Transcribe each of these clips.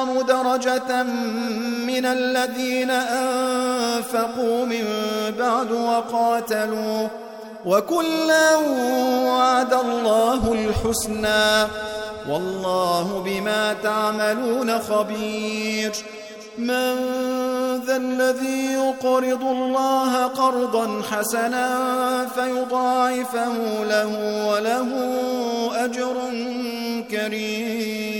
أعظم درجة من الذين أنفقوا من بعد وقاتلوا وكلا وعد الله الحسنى والله بما تعملون خبير من ذا الذي يقرض الله قرضا حسنا فيضاعفه له وله أجر كريم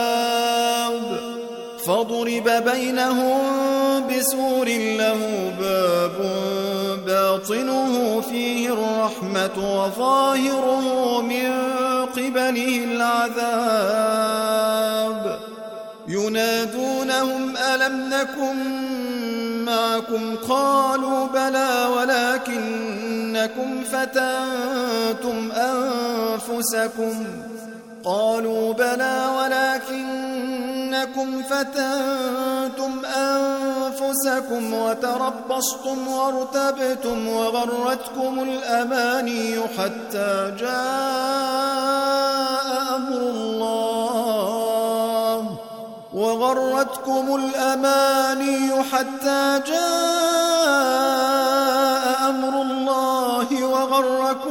فضرب بينهم بسور له باب باطنه فيه الرحمة وظاهره من قبله العذاب. ينادونهم ألم نكن معكم؟ قالوا بلى ولكنكم فتنتم أنفسكم. قالوا بلى ولكنكم فتنتم أنفسكم وتربصتم وارتبتم وغرتكم الأماني حتى جاء أمر الله وغرتكم الأماني حتى جاء أمر الله وغركم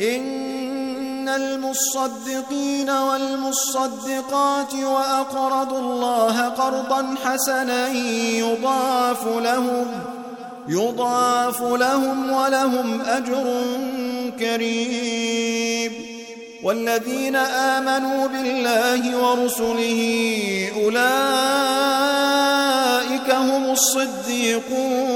إن المصدقين والمصدقات وأقرضوا الله قرضا حسنا يضاعف لهم يضاعف لهم ولهم أجر كريم. والذين آمنوا بالله ورسله أولئك هم الصديقون.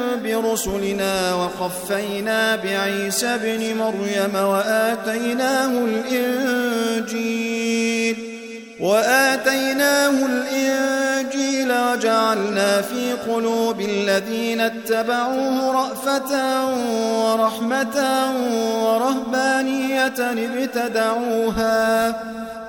برسلنا وقفينا بعيسى ابن مريم وآتيناه الإنجيل وآتيناه الإنجيل وجعلنا في قلوب الذين اتبعوه رأفة ورحمة ورهبانية ابتدعوها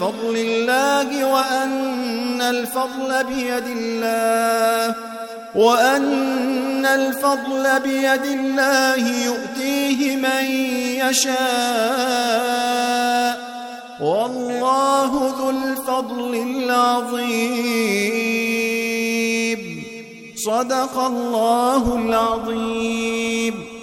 فضل الله وأن الفضل بيد الله وأن الفضل بيد الله يؤتيه من يشاء. والله ذو الفضل العظيم. صدق الله العظيم.